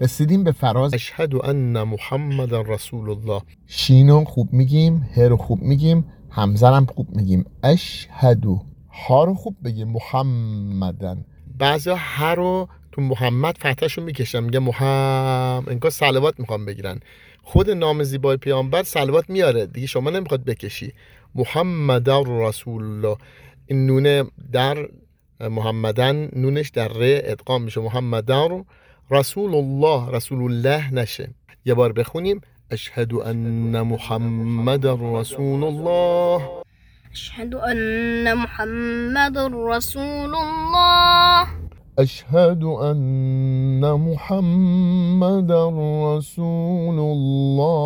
رسیدیم به فراز. اشهد ان محمد رسول الله. شینو خوب میگیم ه رو خوب میگیم همزه رو هم خوب میگیم. اشهدو ها رو خوب بگیم محمدن. بعضی هر رو تو محمد فتحشو می‌کشن میگه محمد انگار سلوات می‌خوام بگیرن. خود نام زیبای پیامبر سلوات میاره. دیگه شما نمی‌خواد بکشی. محمد رسول الله. این نونه در محمدن نونش در ر ادغام میشه. محمدن رسول الله رسول الله نشه یه بار بخونیم. أشهد أن محمد رسول الله. أشهد أن محمد رسول الله. أشهد أن محمد رسول الله.